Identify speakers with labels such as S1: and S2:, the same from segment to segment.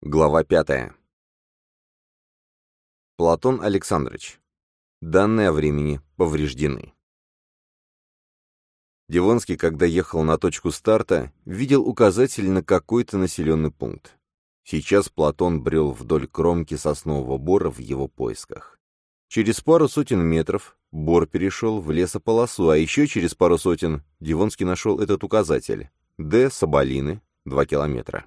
S1: Глава пятая. Платон Александрович. Данные о времени повреждены. Дивонский, когда ехал на точку старта, видел указатель на какой-то населенный пункт. Сейчас Платон брел вдоль кромки соснового бора в его поисках. Через пару сотен метров бор перешел в лесополосу, а еще через пару сотен Дивонский нашел этот указатель. Д. Соболины, 2 километра.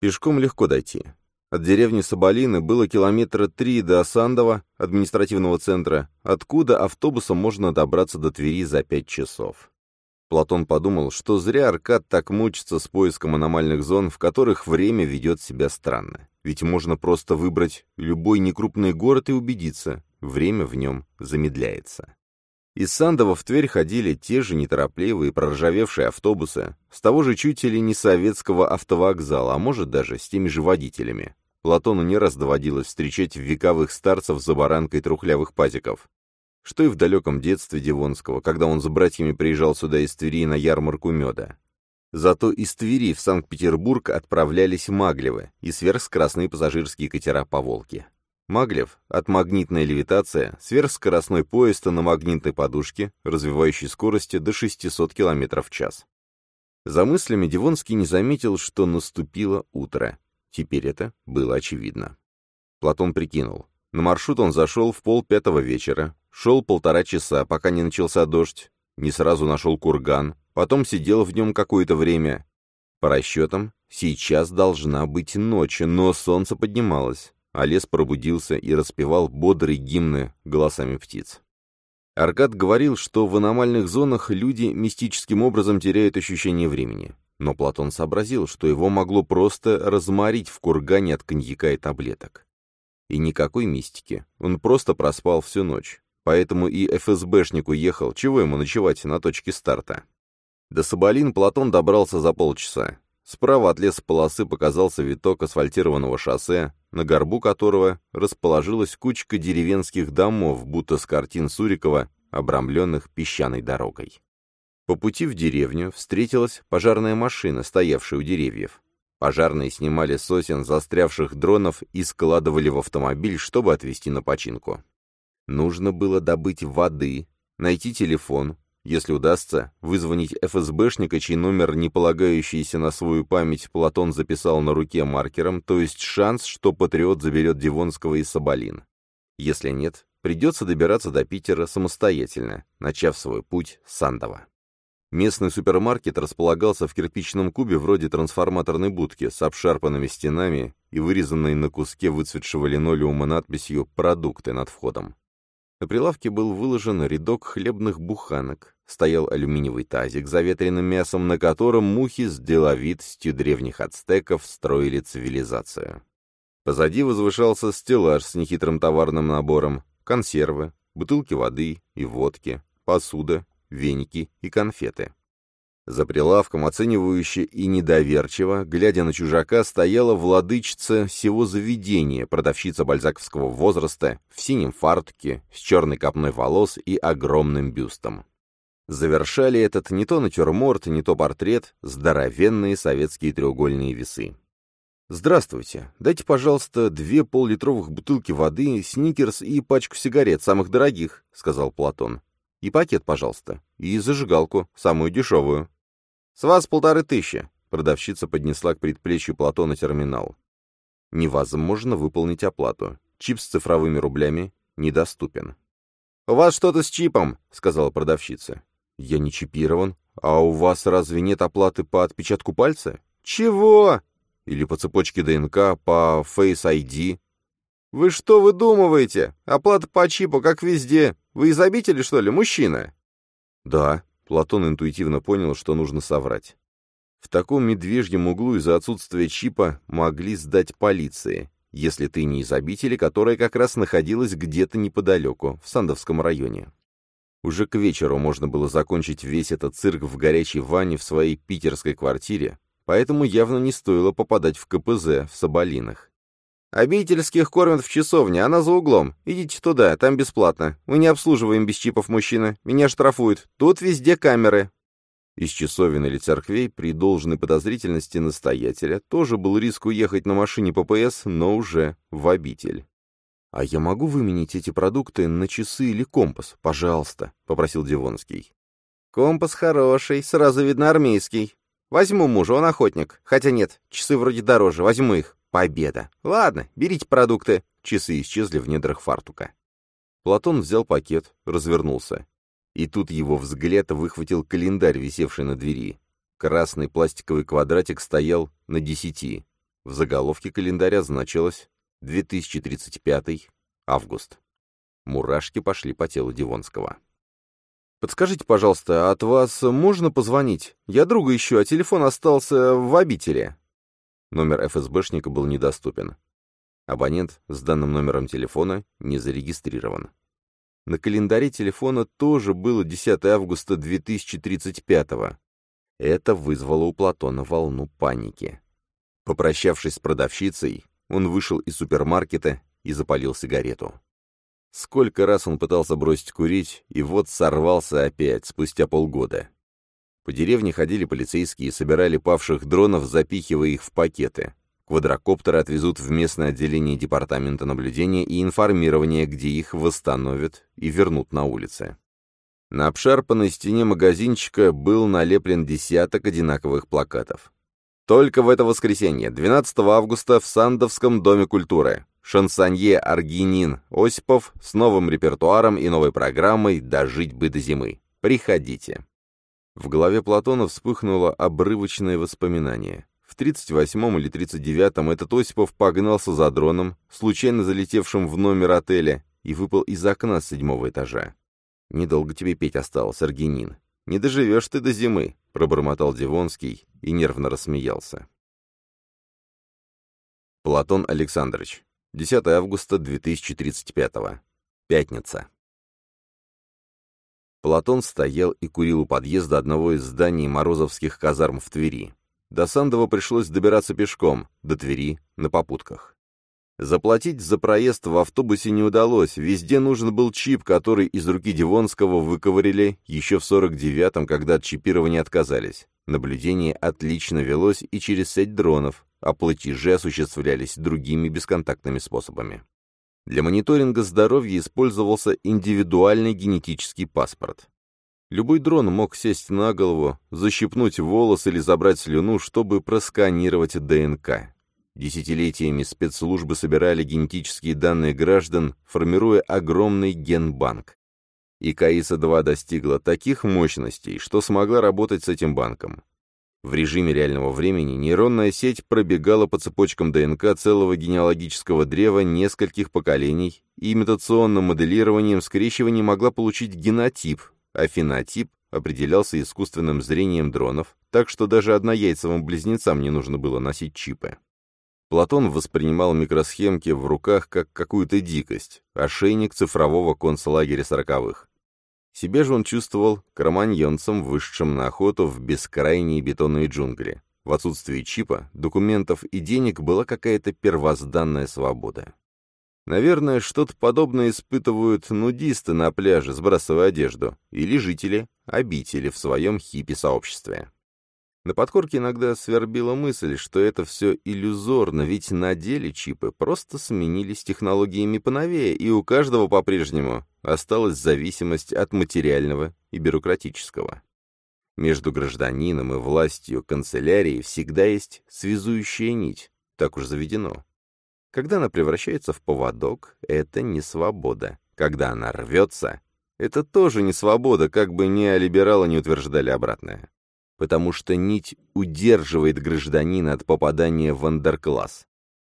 S1: Пешком легко дойти. От деревни Соболины было километра три до Сандова, административного центра, откуда автобусом можно добраться до Твери за пять часов. Платон подумал, что зря Аркад так мучится с поиском аномальных зон, в которых время ведет себя странно. Ведь можно просто выбрать любой некрупный город и убедиться, время в нем замедляется. Из Сандова в Тверь ходили те же неторопливые проржавевшие автобусы, с того же чуть ли не советского автовокзала, а может даже с теми же водителями. Платону не раз доводилось встречать вековых старцев за баранкой трухлявых пазиков. Что и в далеком детстве Дивонского, когда он с братьями приезжал сюда из Твери на ярмарку меда. Зато из Твери в Санкт-Петербург отправлялись Маглевы и сверхскоростные пассажирские катера по Волге. Маглев от магнитная левитация, сверхскоростной поезд на магнитной подушке, развивающей скорости до 600 км в час. За мыслями Дивонский не заметил, что наступило утро. Теперь это было очевидно. Платон прикинул. На маршрут он зашел в пол пятого вечера, шел полтора часа, пока не начался дождь, не сразу нашел курган, потом сидел в нем какое-то время. По расчетам, сейчас должна быть ночь, но солнце поднималось а лес пробудился и распевал бодрые гимны голосами птиц. Аркад говорил, что в аномальных зонах люди мистическим образом теряют ощущение времени. Но Платон сообразил, что его могло просто разморить в кургане от коньяка и таблеток. И никакой мистики. Он просто проспал всю ночь. Поэтому и ФСБшник уехал, чего ему ночевать на точке старта. До Соболин Платон добрался за полчаса. Справа от лесополосы показался виток асфальтированного шоссе, на горбу которого расположилась кучка деревенских домов, будто с картин Сурикова, обрамленных песчаной дорогой. По пути в деревню встретилась пожарная машина, стоявшая у деревьев. Пожарные снимали сосен застрявших дронов и складывали в автомобиль, чтобы отвезти на починку. Нужно было добыть воды, найти телефон, если удастся, вызвонить ФСБшника, чей номер, не полагающийся на свою память, Платон записал на руке маркером, то есть шанс, что Патриот заберет Дивонского и Соболин. Если нет, придется добираться до Питера самостоятельно, начав свой путь с Сандова. Местный супермаркет располагался в кирпичном кубе вроде трансформаторной будки с обшарпанными стенами и вырезанной на куске выцветшего линолеума надписью «Продукты» над входом. На прилавке был выложен рядок хлебных буханок, стоял алюминиевый тазик с заветренным мясом, на котором мухи с деловитостью древних ацтеков строили цивилизацию. Позади возвышался стеллаж с нехитрым товарным набором, консервы, бутылки воды и водки, посуда, веники и конфеты. За прилавком, оценивающе и недоверчиво, глядя на чужака, стояла владычица всего заведения, продавщица бальзаковского возраста, в синем фартуке, с черной копной волос и огромным бюстом. Завершали этот не то натюрморт, не то портрет, здоровенные советские треугольные весы. «Здравствуйте. Дайте, пожалуйста, две поллитровых бутылки воды, сникерс и пачку сигарет, самых дорогих», — сказал Платон. «И пакет, пожалуйста. И зажигалку, самую дешевую». «С вас полторы тысячи», — продавщица поднесла к предплечью Платона терминал. «Невозможно выполнить оплату. Чип с цифровыми рублями недоступен». «У вас что-то с чипом», — сказала продавщица. «Я не чипирован. А у вас разве нет оплаты по отпечатку пальца?» «Чего?» «Или по цепочке ДНК, по Face ID?» «Вы что выдумываете? Оплата по чипу, как везде. Вы из обители, что ли, мужчина?» «Да», Платон интуитивно понял, что нужно соврать. В таком медвежьем углу из-за отсутствия чипа могли сдать полиции, если ты не из обители, которая как раз находилась где-то неподалеку, в Сандовском районе. Уже к вечеру можно было закончить весь этот цирк в горячей ванне в своей питерской квартире, поэтому явно не стоило попадать в КПЗ в Соболинах. «Обительских кормят в часовне, она за углом. Идите туда, там бесплатно. Мы не обслуживаем без чипов мужчина. Меня штрафуют. Тут везде камеры». Из часовен или церквей при должной подозрительности настоятеля тоже был риск уехать на машине ППС, но уже в обитель. «А я могу выменить эти продукты на часы или компас, пожалуйста?» — попросил Дивонский.
S2: «Компас хороший, сразу видно армейский. Возьму мужа, он охотник. Хотя нет, часы вроде дороже, возьму их. Победа. Ладно, берите продукты».
S1: Часы исчезли в недрах фартука. Платон взял пакет, развернулся. И тут его взгляд выхватил календарь, висевший на двери. Красный пластиковый квадратик стоял на десяти. В заголовке календаря значилось 2035 август. Мурашки пошли по телу Дивонского. «Подскажите, пожалуйста, от вас можно позвонить? Я друга ищу, а телефон остался в обители». Номер ФСБшника был недоступен. Абонент с данным номером телефона не зарегистрирован. На календаре телефона тоже было 10 августа 2035 -го. Это вызвало у Платона волну паники. Попрощавшись с продавщицей, он вышел из супермаркета и запалил сигарету. Сколько раз он пытался бросить курить, и вот сорвался опять, спустя полгода. По деревне ходили полицейские и собирали павших дронов, запихивая их в пакеты. Квадрокоптеры отвезут в местное отделение департамента наблюдения и информирования, где их восстановят и вернут на улице. На обшарпанной стене магазинчика был налеплен десяток одинаковых плакатов. Только в это воскресенье, 12 августа, в Сандовском доме культуры. Шансонье Аргинин Осипов с новым репертуаром и новой программой «Дожить бы до зимы». Приходите. В голове Платона вспыхнуло обрывочное воспоминание. В 38-м или 39-м этот Осипов погнался за дроном, случайно залетевшим в номер отеля, и выпал из окна с седьмого этажа. «Недолго тебе петь осталось, Аргинин. Не доживешь ты до зимы», — пробормотал Дивонский и нервно рассмеялся. Платон Александрович. 10 августа 2035. Пятница. Платон стоял и курил у подъезда одного из зданий Морозовских казарм в Твери. До Сандова пришлось добираться пешком, до Твери на попутках. Заплатить за проезд в автобусе не удалось, везде нужен был чип, который из руки Дивонского выковырили еще в 49-м, когда от чипирования отказались. Наблюдение отлично велось и через сеть дронов, а платежи осуществлялись другими бесконтактными способами. Для мониторинга здоровья использовался индивидуальный генетический паспорт. Любой дрон мог сесть на голову, защипнуть волос или забрать слюну, чтобы просканировать ДНК. Десятилетиями спецслужбы собирали генетические данные граждан, формируя огромный генбанк. И КАИСа-2 достигла таких мощностей, что смогла работать с этим банком. В режиме реального времени нейронная сеть пробегала по цепочкам ДНК целого генеалогического древа нескольких поколений и имитационным моделированием скрещивания могла получить генотип, а фенотип определялся искусственным зрением дронов, так что даже однояйцевым близнецам не нужно было носить чипы. Платон воспринимал микросхемки в руках как какую-то дикость, ошейник цифрового концлагеря сороковых. Себе же он чувствовал кроманьонцем, вышедшим на охоту в бескрайние бетонные джунгли. В отсутствии чипа, документов и денег была какая-то первозданная свобода. Наверное, что-то подобное испытывают нудисты на пляже, сбрасывая одежду, или жители обители в своем хиппи-сообществе. На подкорке иногда свербила мысль, что это все иллюзорно, ведь на деле чипы просто сменились технологиями поновее, и у каждого по-прежнему осталась зависимость от материального и бюрократического. Между гражданином и властью канцелярии всегда есть связующая нить, так уж заведено. Когда она превращается в поводок, это не свобода. Когда она рвется, это тоже не свобода, как бы ни либералы не утверждали обратное. Потому что нить удерживает гражданина от попадания в андеркласс.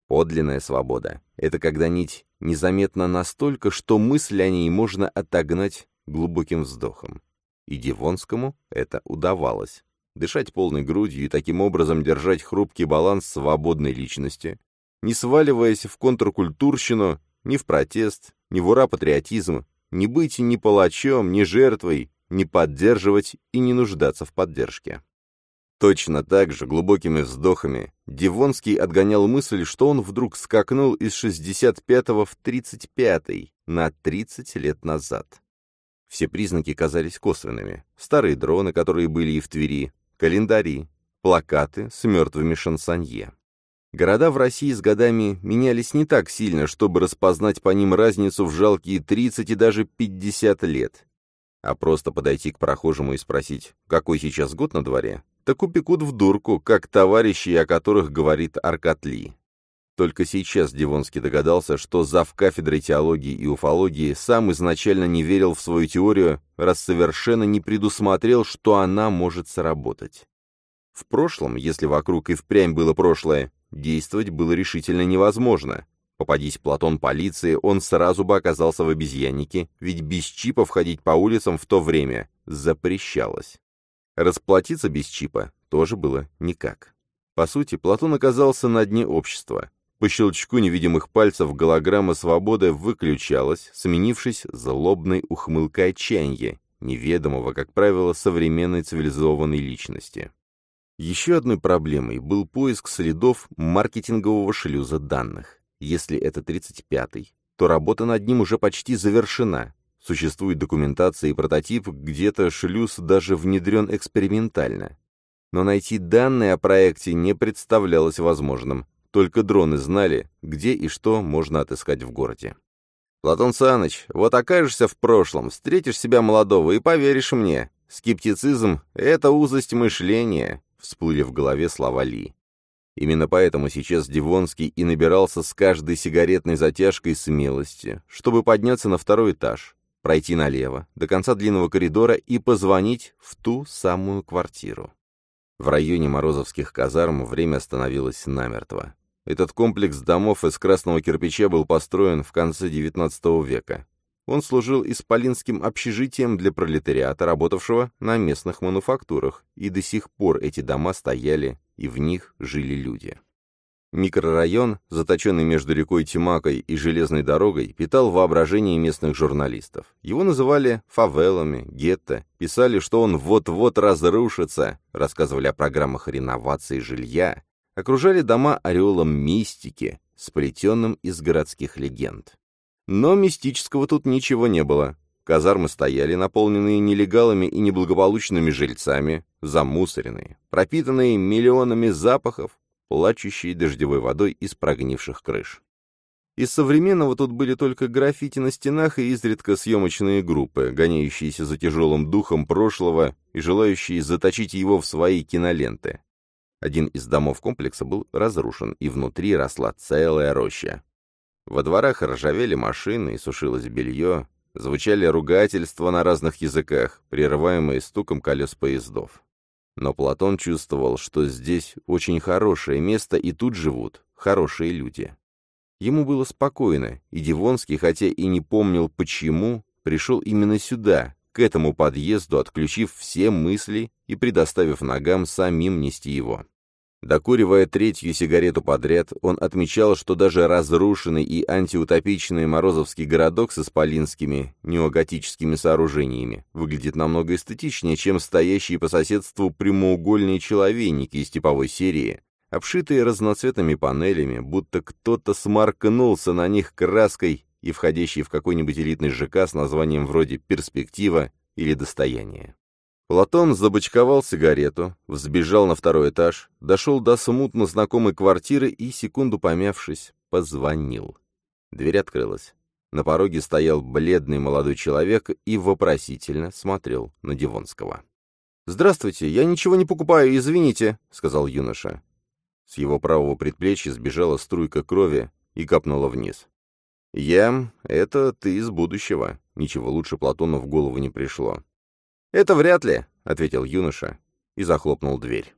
S1: Подлинная свобода — это когда нить незаметна настолько, что мысль о ней можно отогнать глубоким вздохом. И Дивонскому это удавалось. Дышать полной грудью и таким образом держать хрупкий баланс свободной личности, не сваливаясь в контркультурщину, ни в протест, ни в ура-патриотизм, не быть ни палачом, ни жертвой, не поддерживать и не нуждаться в поддержке. Точно так же, глубокими вздохами, Дивонский отгонял мысль, что он вдруг скакнул из 65-го в 35-й, на 30 лет назад. Все признаки казались косвенными. Старые дроны, которые были и в Твери, календари, плакаты с мертвыми шансонье. Города в России с годами менялись не так сильно, чтобы распознать по ним разницу в жалкие 30 и даже 50 лет. А просто подойти к прохожему и спросить, какой сейчас год на дворе, так упекут в дурку, как товарищи, о которых говорит Аркатли. Только сейчас Дивонский догадался, что зав кафедрой теологии и уфологии сам изначально не верил в свою теорию, раз совершенно не предусмотрел, что она может сработать. В прошлом, если вокруг и впрямь было прошлое, действовать было решительно невозможно. Попадись Платон полиции, он сразу бы оказался в обезьяннике, ведь без чипа входить по улицам в то время запрещалось. Расплатиться без чипа тоже было никак. По сути, Платон оказался на дне общества. По щелчку невидимых пальцев голограмма свободы выключалась, сменившись злобной ухмылкой отчаяния, неведомого, как правило, современной цивилизованной личности. Еще одной проблемой был поиск следов маркетингового шлюза данных. Если это 35-й, то работа над ним уже почти завершена. Существует документация и прототип, где-то шлюз даже внедрен экспериментально. Но найти данные о проекте не представлялось возможным, только дроны знали, где и что можно отыскать в городе. «Платон Саныч, вот окажешься в прошлом, встретишь себя молодого и поверишь мне. Скептицизм — это узость мышления», — всплыли в голове слова Ли. Именно поэтому сейчас Дивонский и набирался с каждой сигаретной затяжкой смелости, чтобы подняться на второй этаж, пройти налево, до конца длинного коридора и позвонить в ту самую квартиру. В районе Морозовских казарм время остановилось намертво. Этот комплекс домов из красного кирпича был построен в конце XIX века. Он служил исполинским общежитием для пролетариата, работавшего на местных мануфактурах, и до сих пор эти дома стояли, и в них жили люди. Микрорайон, заточенный между рекой Тимакой и железной дорогой, питал воображение местных журналистов. Его называли фавелами, гетто, писали, что он вот-вот разрушится, рассказывали о программах реновации жилья, окружали дома ореолом мистики, сплетенным из городских легенд. Но мистического тут ничего не было. Казармы стояли, наполненные нелегалами и неблагополучными жильцами, замусоренные, пропитанные миллионами запахов, плачущие дождевой водой из прогнивших крыш. Из современного тут были только граффити на стенах и изредка съемочные группы, гоняющиеся за тяжелым духом прошлого и желающие заточить его в свои киноленты. Один из домов комплекса был разрушен, и внутри росла целая роща. Во дворах ржавели машины и сушилось белье, звучали ругательства на разных языках, прерываемые стуком колес поездов. Но Платон чувствовал, что здесь очень хорошее место, и тут живут хорошие люди. Ему было спокойно, и Дивонский, хотя и не помнил почему, пришел именно сюда, к этому подъезду, отключив все мысли и предоставив ногам самим нести его. Докуривая третью сигарету подряд, он отмечал, что даже разрушенный и антиутопичный Морозовский городок с исполинскими неоготическими сооружениями выглядит намного эстетичнее, чем стоящие по соседству прямоугольные человейники из типовой серии, обшитые разноцветными панелями, будто кто-то смаркнулся на них краской и входящий в какой-нибудь элитный ЖК с названием вроде «Перспектива» или «Достояние». Платон забочковал сигарету, взбежал на второй этаж, дошел до смутно знакомой квартиры и, секунду помявшись, позвонил. Дверь открылась. На пороге стоял бледный молодой человек и вопросительно смотрел на Дивонского. «Здравствуйте, я ничего не покупаю, извините», — сказал юноша. С его правого предплечья сбежала струйка крови и капнула вниз. «Я — это ты из будущего». Ничего лучше Платону в голову не пришло. «Это вряд ли», — ответил юноша и захлопнул дверь.